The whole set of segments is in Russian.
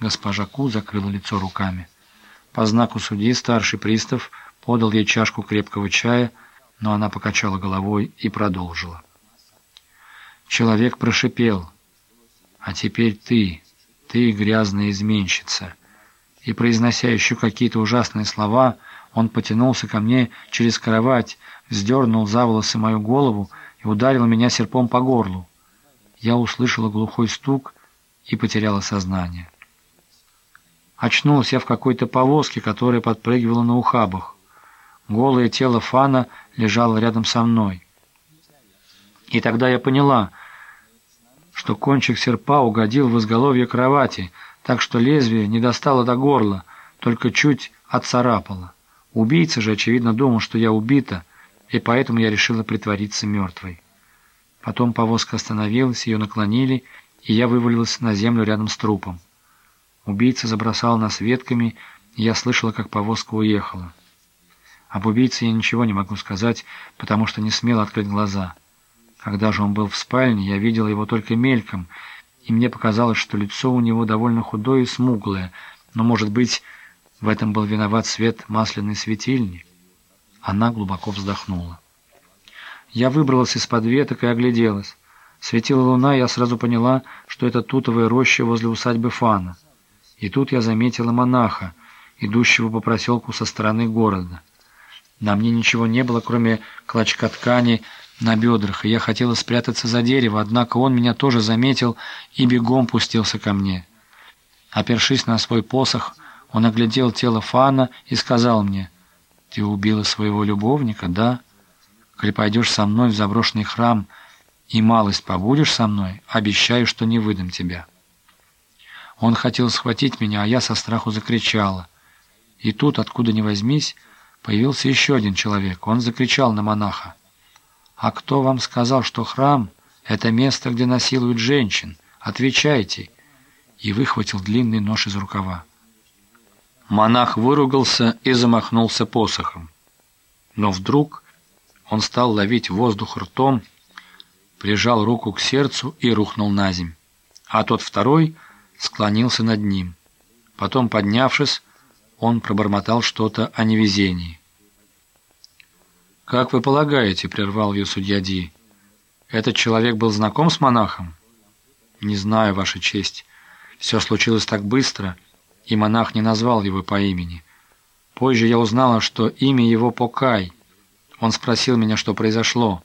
Госпожа Ку закрыла лицо руками. По знаку судьи старший пристав подал ей чашку крепкого чая, но она покачала головой и продолжила. Человек прошипел, «А теперь ты, ты грязная изменщица». И, произнося еще какие-то ужасные слова, он потянулся ко мне через кровать, вздернул за волосы мою голову и ударил меня серпом по горлу. Я услышала глухой стук и потеряла сознание. Очнулся я в какой-то повозке, которая подпрыгивала на ухабах. Голое тело Фана лежало рядом со мной. И тогда я поняла, что кончик серпа угодил в изголовье кровати, так что лезвие не достало до горла, только чуть отцарапало. Убийца же, очевидно, думал, что я убита, и поэтому я решила притвориться мертвой. Потом повозка остановилась, ее наклонили, и я вывалилась на землю рядом с трупом. Убийца забросал нас ветками, и я слышала, как повозка уехала. Об убийце я ничего не могу сказать, потому что не смела открыть глаза. Когда же он был в спальне, я видела его только мельком, и мне показалось, что лицо у него довольно худое и смуглое, но, может быть, в этом был виноват свет масляной светильни. Она глубоко вздохнула. Я выбралась из-под веток и огляделась. Светила луна, я сразу поняла, что это тутовая роща возле усадьбы Фана. И тут я заметила монаха, идущего по проселку со стороны города. На мне ничего не было, кроме клочка ткани на бедрах, и я хотела спрятаться за дерево, однако он меня тоже заметил и бегом пустился ко мне. Опершись на свой посох, он оглядел тело Фана и сказал мне, «Ты убила своего любовника, да? Коли пойдешь со мной в заброшенный храм и малость побудешь со мной, обещаю, что не выдам тебя». Он хотел схватить меня, а я со страху закричала. И тут, откуда ни возьмись, Появился еще один человек. Он закричал на монаха. «А кто вам сказал, что храм — это место, где насилуют женщин? Отвечайте!» И выхватил длинный нож из рукава. Монах выругался и замахнулся посохом. Но вдруг он стал ловить воздух ртом, прижал руку к сердцу и рухнул на земь. А тот второй склонился над ним. Потом, поднявшись, он пробормотал что-то о невезении. «Как вы полагаете?» — прервал ее судья Ди. «Этот человек был знаком с монахом?» «Не знаю, Ваша честь. Все случилось так быстро, и монах не назвал его по имени. Позже я узнала, что имя его Покай. Он спросил меня, что произошло.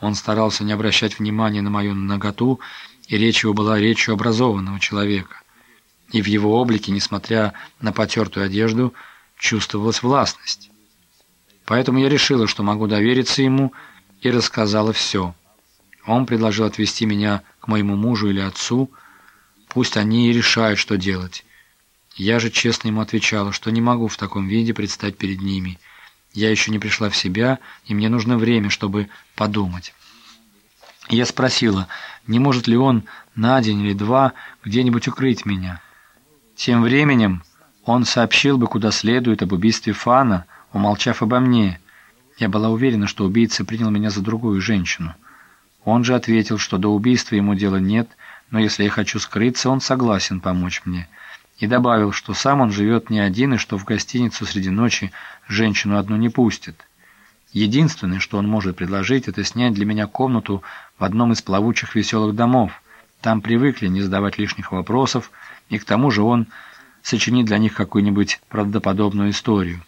Он старался не обращать внимания на мою наготу, и речь его была речью образованного человека и в его облике, несмотря на потертую одежду, чувствовалась властность. Поэтому я решила, что могу довериться ему, и рассказала все. Он предложил отвезти меня к моему мужу или отцу, пусть они и решают, что делать. Я же честно ему отвечала, что не могу в таком виде предстать перед ними. Я еще не пришла в себя, и мне нужно время, чтобы подумать. Я спросила, не может ли он на день или два где-нибудь укрыть меня. Тем временем он сообщил бы куда следует об убийстве Фана, умолчав обо мне. Я была уверена, что убийца принял меня за другую женщину. Он же ответил, что до убийства ему дела нет, но если я хочу скрыться, он согласен помочь мне. И добавил, что сам он живет не один и что в гостиницу среди ночи женщину одну не пустит. Единственное, что он может предложить, это снять для меня комнату в одном из плавучих веселых домов. Там привыкли не задавать лишних вопросов, и к тому же он сочинит для них какую-нибудь правдоподобную историю.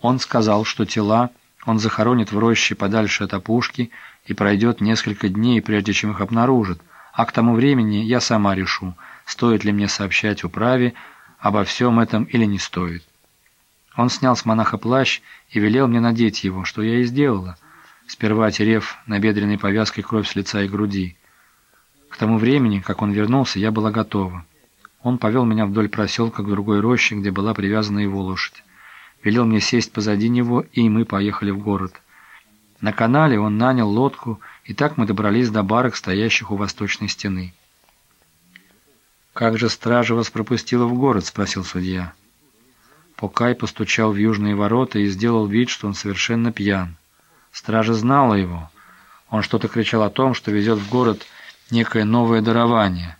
Он сказал, что тела он захоронит в роще подальше от опушки и пройдет несколько дней, прежде чем их обнаружит, а к тому времени я сама решу, стоит ли мне сообщать управе обо всем этом или не стоит. Он снял с монаха плащ и велел мне надеть его, что я и сделала, сперва отерев набедренной повязкой кровь с лица и груди. К тому времени, как он вернулся, я была готова. Он повел меня вдоль проселка к другой роще, где была привязана его лошадь. Велел мне сесть позади него, и мы поехали в город. На канале он нанял лодку, и так мы добрались до барок, стоящих у восточной стены. «Как же стража вас пропустила в город?» — спросил судья. Покай постучал в южные ворота и сделал вид, что он совершенно пьян. Стража знала его. Он что-то кричал о том, что везет в город некое новое дарование —